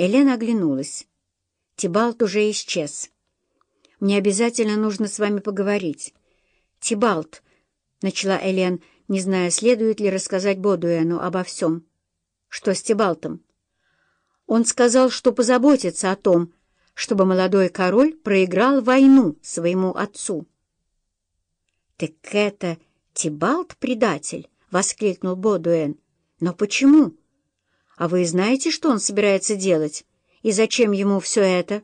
Элена оглянулась. Тибалт уже исчез. «Мне обязательно нужно с вами поговорить». «Тибалт», — начала Элен, не зная, следует ли рассказать Бодуэну обо всем. «Что с Тибалтом?» Он сказал, что позаботится о том, чтобы молодой король проиграл войну своему отцу. «Так это Тибалт предатель?» — воскликнул Бодуэн. «Но почему? А вы знаете, что он собирается делать? И зачем ему все это?»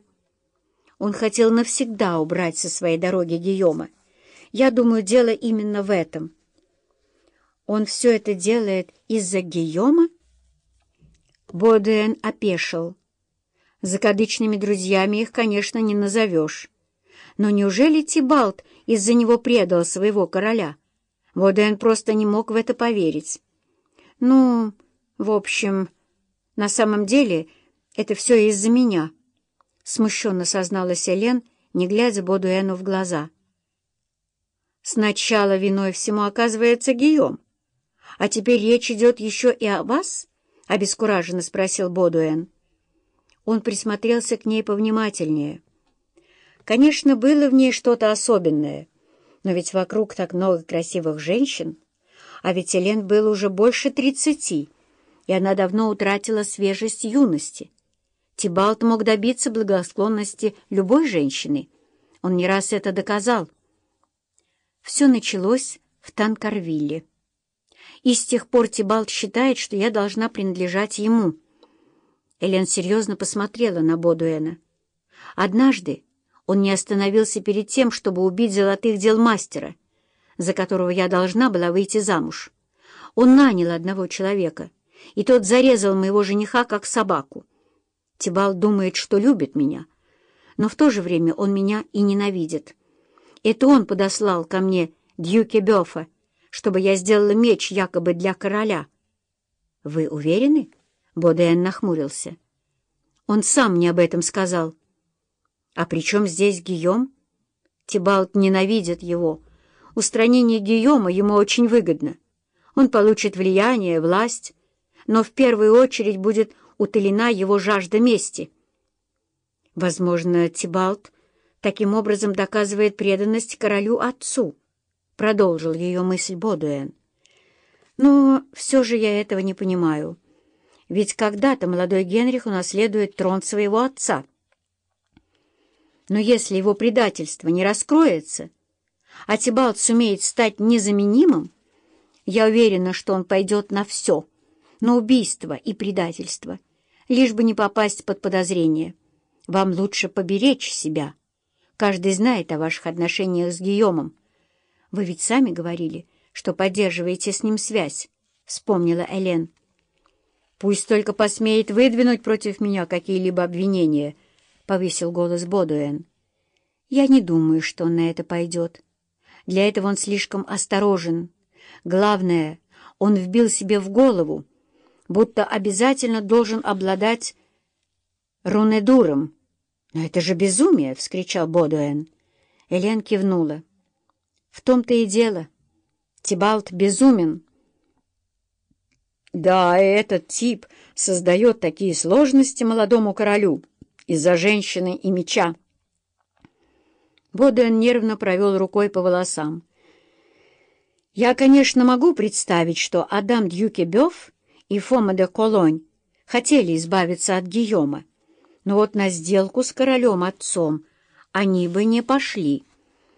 Он хотел навсегда убрать со своей дороги Гийома. Я думаю, дело именно в этом. Он все это делает из-за Гийома? Бодуэн опешил. Закадычными друзьями их, конечно, не назовешь. Но неужели Тибалт из-за него предал своего короля? Бодуэн просто не мог в это поверить. Ну, в общем, на самом деле это все из-за меня, смущенно созналась Элен, не глядя Бодуэну в глаза. Сначала виной всему оказывается Гийом, а теперь речь идет еще и о вас? — обескураженно спросил Бодуэн. Он присмотрелся к ней повнимательнее. Конечно, было в ней что-то особенное, но ведь вокруг так много красивых женщин, а ведь Элен был уже больше тридцати, и она давно утратила свежесть юности. Тибалт мог добиться благосклонности любой женщины. Он не раз это доказал. Все началось в Танкарвилле. И с тех пор Тибалт считает, что я должна принадлежать ему. Элен серьезно посмотрела на Бодуэна. Однажды он не остановился перед тем, чтобы убить золотых дел мастера, за которого я должна была выйти замуж. Он нанял одного человека, и тот зарезал моего жениха как собаку. Тибал думает, что любит меня, но в то же время он меня и ненавидит. Это он подослал ко мне Дьюке Бёфа, чтобы я сделала меч якобы для короля. — Вы уверены? — Боден нахмурился. — Он сам мне об этом сказал. — А при чем здесь Гийом? Тибалт ненавидит его. Устранение Гийома ему очень выгодно. Он получит влияние, власть, но в первую очередь будет утолена его жажда мести. Возможно, Тибалт таким образом доказывает преданность королю-отцу продолжил ее мысль Бодуэн. Но все же я этого не понимаю. Ведь когда-то молодой Генрих унаследует трон своего отца. Но если его предательство не раскроется, а Тибалт сумеет стать незаменимым, я уверена, что он пойдет на все, на убийство и предательство, лишь бы не попасть под подозрение. Вам лучше поберечь себя. Каждый знает о ваших отношениях с Гийомом, «Вы ведь сами говорили, что поддерживаете с ним связь», — вспомнила Элен. «Пусть только посмеет выдвинуть против меня какие-либо обвинения», — повысил голос Бодуэн. «Я не думаю, что он на это пойдет. Для этого он слишком осторожен. Главное, он вбил себе в голову, будто обязательно должен обладать рунедуром. «Но это же безумие!» — вскричал Бодуэн. Элен кивнула. В том-то и дело. Тибалт безумен. Да, этот тип создает такие сложности молодому королю из-за женщины и меча. Боден нервно провел рукой по волосам. Я, конечно, могу представить, что Адам Дьюкебёв и Фома де Колонь хотели избавиться от Гийома, но вот на сделку с королем-отцом они бы не пошли.